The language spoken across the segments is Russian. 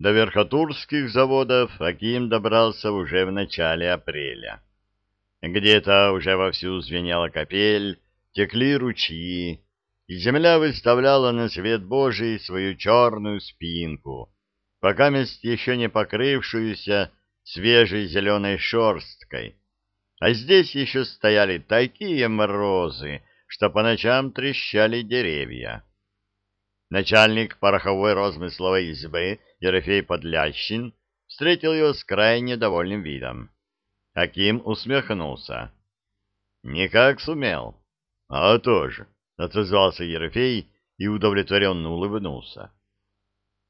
До верхотурских заводов Аким добрался уже в начале апреля. Где-то уже вовсю звенела капель, текли ручьи, и земля выставляла на свет Божий свою черную спинку, пока мест еще не покрывшуюся свежей зеленой шерсткой. А здесь еще стояли такие морозы, что по ночам трещали деревья. Начальник пороховой розмысловой избы Ерофей Подлящин встретил его с крайне довольным видом. Аким усмехнулся. «Никак сумел». «А тоже», — отозвался Ерофей и удовлетворенно улыбнулся.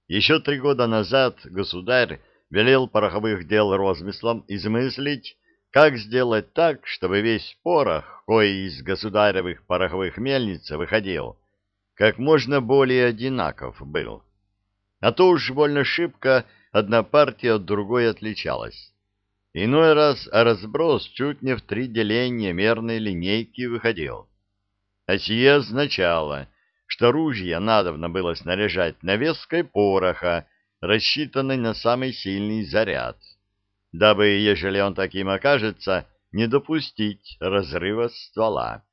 Еще три года назад государь велел пороховых дел розмыслом измыслить, как сделать так, чтобы весь порох, кой из государевых пороховых мельниц выходил, как можно более одинаков был. А то уж больно шибко одна партия от другой отличалась. Иной раз разброс чуть не в три деления мерной линейки выходил. А сие означало, что ружья надобно было снаряжать навеской пороха, рассчитанной на самый сильный заряд, дабы, ежели он таким окажется, не допустить разрыва ствола.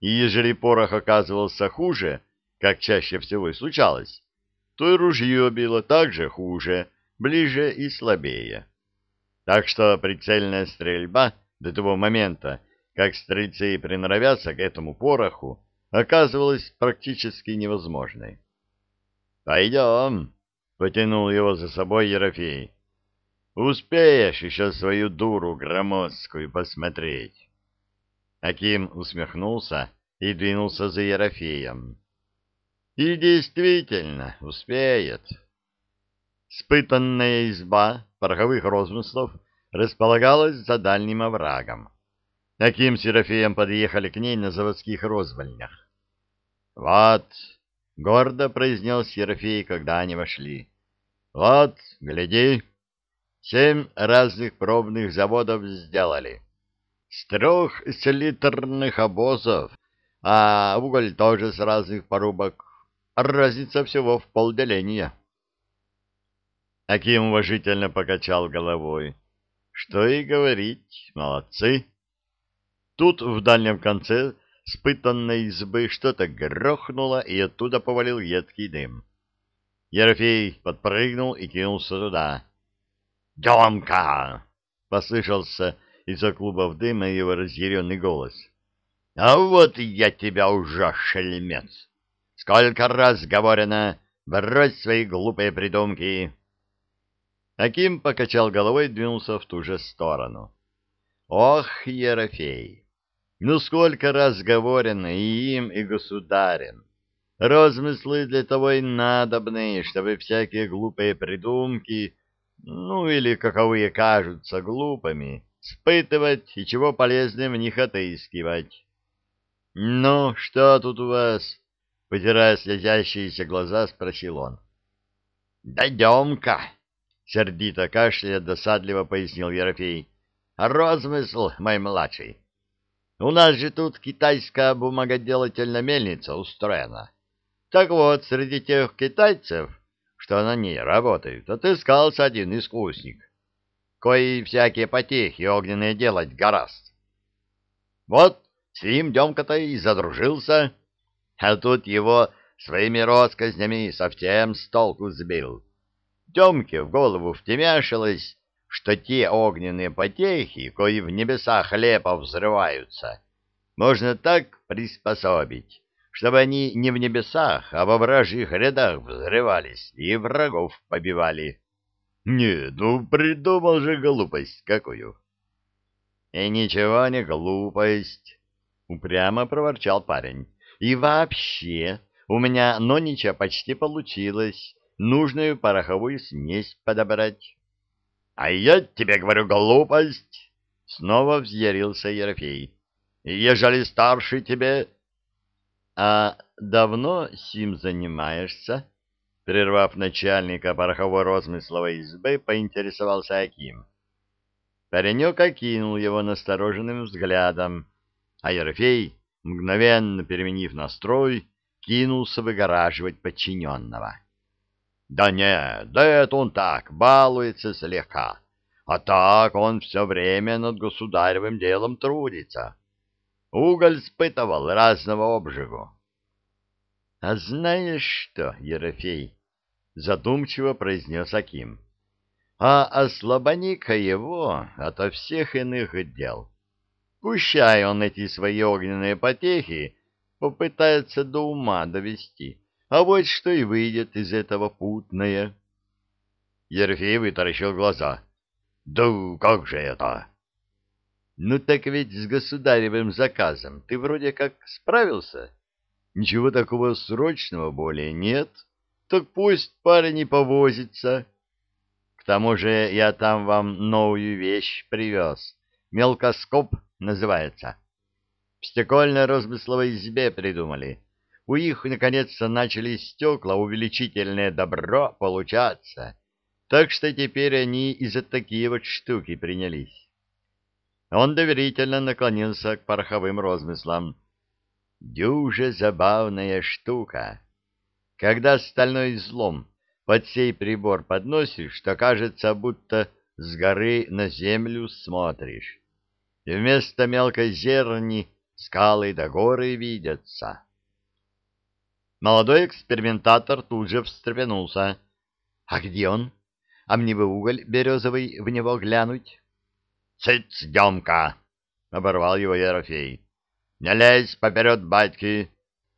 И ежели порох оказывался хуже, как чаще всего и случалось, то и ружье било также хуже, ближе и слабее. Так что прицельная стрельба до того момента, как стрельцы приноровятся к этому пороху, оказывалась практически невозможной. «Пойдем», — потянул его за собой Ерофей. «Успеешь еще свою дуру громоздкую посмотреть». Аким усмехнулся и двинулся за Ерофеем. И действительно успеет. Спытанная изба пороховых розмыслов располагалась за дальним оврагом. Аким с подъехали к ней на заводских розвальнях. — Вот, — гордо произнес Ерофей, когда они вошли. — Вот, гляди, семь разных пробных заводов сделали. С трех селитрных обозов, а уголь тоже с разных порубок Разница всего в полделения. Аким уважительно покачал головой. Что и говорить, молодцы. Тут в дальнем конце спытанной избы что-то грохнуло, и оттуда повалил едкий дым. Ерофей подпрыгнул и кинулся туда. «Демка!» — послышался из-за клубов дыма его разъяренный голос. «А вот я тебя уже, шельмец! Сколько раз говорено, брось свои глупые придумки. Аким покачал головой и двинулся в ту же сторону. Ох, Ерофей, ну сколько раз говорено и им, и государем. Розмыслы для того и надобны, чтобы всякие глупые придумки, ну или каковые кажутся глупыми, спытывать и чего полезным в них отыскивать. Ну, что тут у вас? Потирая слезящиеся глаза, спросил он. — Дойдем-ка! — сердито кашляя досадливо пояснил Ерофей. — Розмысл, мой младший. У нас же тут китайская бумагоделательная мельница устроена. Так вот, среди тех китайцев, что на ней работают, отыскался один искусник, кои всякие потехи огненные делать гораст. Вот с ним Демка-то и задружился, — а тут его своими россказнями совсем с толку сбил. Демке в голову втемяшилось, что те огненные потехи, кои в небесах лепо взрываются, можно так приспособить, чтобы они не в небесах, а во вражьих рядах взрывались и врагов побивали. Не, ну придумал же глупость какую. И ничего не глупость, упрямо проворчал парень. И вообще, у меня нонича почти получилось нужную пороховую смесь подобрать. — А я тебе говорю глупость! — снова взъярился Ерофей. — Ежели старший тебе... — А давно сим занимаешься? — прервав начальника пороховой розмысловой избы, поинтересовался Аким. Паренек окинул его настороженным взглядом, а Ерофей мгновенно переменив настрой, кинулся выгораживать подчиненного. Да нет, да это он так, балуется слегка. А так он все время над государевым делом трудится. Уголь спытывал разного обжигу. — А знаешь что, Ерофей? — задумчиво произнес Аким. — А ослабони-ка его ото всех иных дел. Пущай он эти свои огненные потехи попытается до ума довести. А вот что и выйдет из этого путное. Ерфей вытаращил глаза. — Да как же это? — Ну так ведь с государевым заказом ты вроде как справился. Ничего такого срочного более нет. Так пусть парень не повозится. К тому же я там вам новую вещь привез. Мелкоскоп называется. В стекольной розмысловой избе придумали. У их, наконец-то, начали стекла увеличительное добро получаться, так что теперь они и за такие вот штуки принялись. Он доверительно наклонился к пороховым розмыслам. Дюже забавная штука. Когда стальной излом под сей прибор подносишь, то кажется, будто с горы на землю смотришь. И вместо мелкой зерни скалы до горы видятся. Молодой экспериментатор тут же встрепенулся. — А где он? А мне бы уголь березовый в него глянуть? — Цыц, Демка! — оборвал его Ерофей. — Не лезь поперед батьки.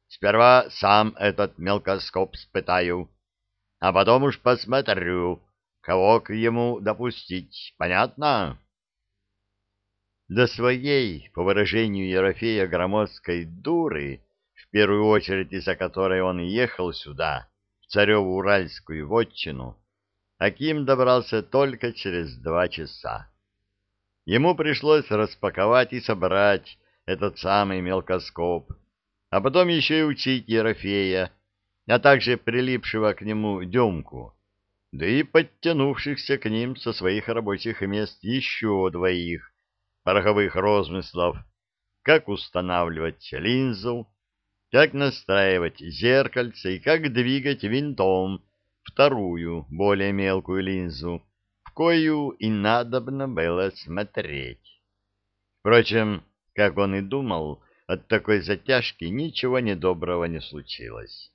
Сперва сам этот мелкоскоп спытаю, а потом уж посмотрю, кого к ему допустить. Понятно? До своей, по выражению Ерофея, громоздкой дуры, в первую очередь из-за которой он ехал сюда, в цареву уральскую вотчину, Аким добрался только через два часа. Ему пришлось распаковать и собрать этот самый мелкоскоп, а потом еще и учить Ерофея, а также прилипшего к нему Демку, да и подтянувшихся к ним со своих рабочих мест еще двоих, пороховых розмыслов, как устанавливать линзу, как настраивать зеркальце и как двигать винтом вторую, более мелкую линзу, в кою и надобно было смотреть. Впрочем, как он и думал, от такой затяжки ничего недоброго не случилось.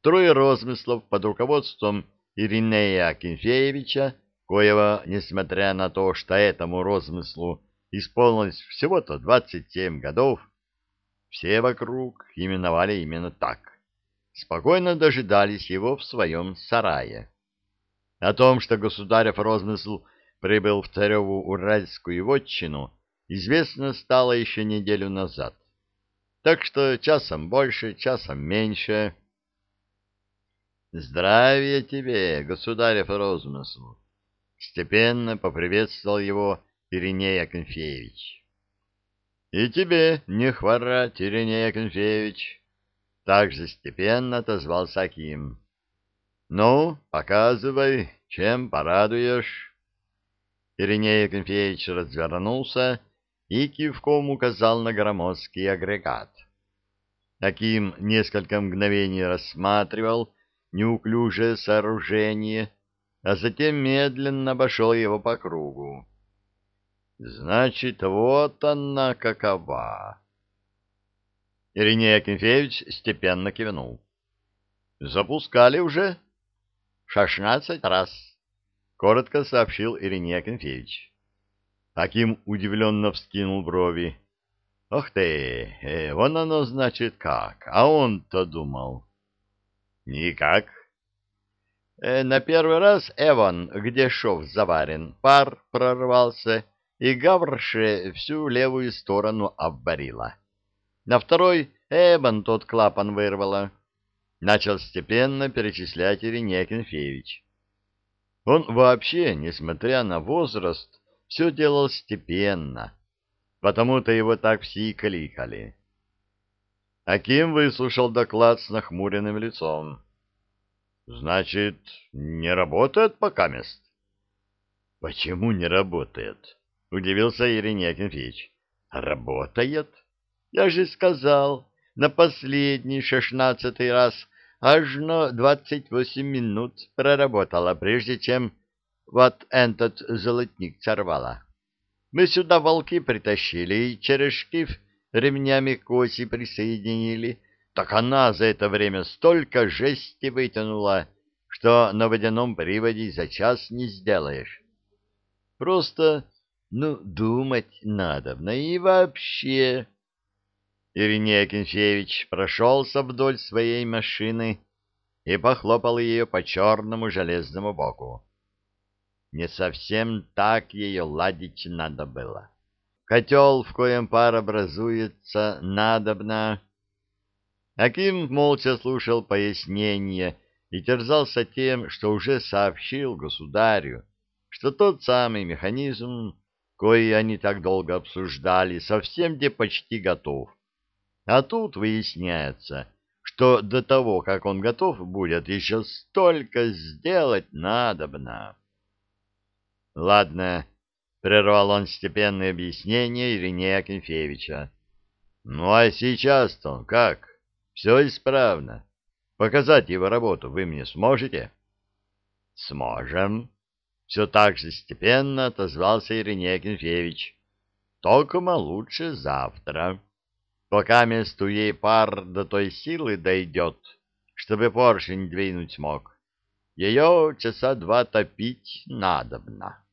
Трое розмыслов под руководством Иринея Акинфеевича, коего, несмотря на то, что этому розмыслу исполнилось всего-то двадцать семь годов, все вокруг именовали именно так. Спокойно дожидались его в своем сарае. О том, что государев розмысл прибыл в цареву уральскую вотчину, известно стало еще неделю назад. Так что часом больше, часом меньше. «Здравия тебе, государев розмысл!» Степенно поприветствовал его Ириней Акинфеевич. — И тебе не хворать, Ириней Акинфеевич! — также степенно отозвался Аким. — Ну, показывай, чем порадуешь. Ириней Акинфеевич развернулся и кивком указал на громоздкий агрегат. Аким несколько мгновений рассматривал неуклюжее сооружение, а затем медленно обошел его по кругу. Значит, вот она какова. Ириней Акинфеевич степенно кивнул. Запускали уже? Шестнадцать раз, коротко сообщил Ириней Акинфеевич. Аким удивленно вскинул брови. Ох ты, э, вон оно значит как, а он-то думал. Никак. Э, на первый раз Эван, где шов заварен, пар прорвался, и Гаврше всю левую сторону обварила. На второй Эбан тот клапан вырвала. Начал степенно перечислять Ирине Кенфеевич. Он вообще, несмотря на возраст, все делал степенно, потому-то его так все и кликали. Аким выслушал доклад с нахмуренным лицом. — Значит, не работает пока мест? — Почему не работает? Удивился Ириней Акинфеевич. Работает? Я же сказал, на последний шестнадцатый раз аж на двадцать восемь минут проработала, прежде чем вот этот золотник сорвала. Мы сюда волки притащили и черешки ремнями к оси присоединили. Так она за это время столько жести вытянула, что на водяном приводе за час не сделаешь. Просто, ну, думать надо, ну и вообще... Ириней Акинфеевич прошелся вдоль своей машины и похлопал ее по черному железному боку. Не совсем так ее ладить надо было. Котел, в коем пар образуется, надобно... Аким молча слушал пояснения и терзался тем, что уже сообщил государю, что тот самый механизм, кой они так долго обсуждали, совсем где почти готов а тут выясняется, что до того, как он готов будет, еще столько сделать надобно. Ладно, прервал он степенное объяснение Ирине Акинфеевича. Ну а сейчас-то как? Все исправно. Показать его работу вы мне сможете? Сможем. Все так же степенно отозвался Ирине Акинфеевич. Только лучше завтра пока месту ей пар до той силы дойдет, чтобы поршень двинуть мог. Ее часа два топить надобно.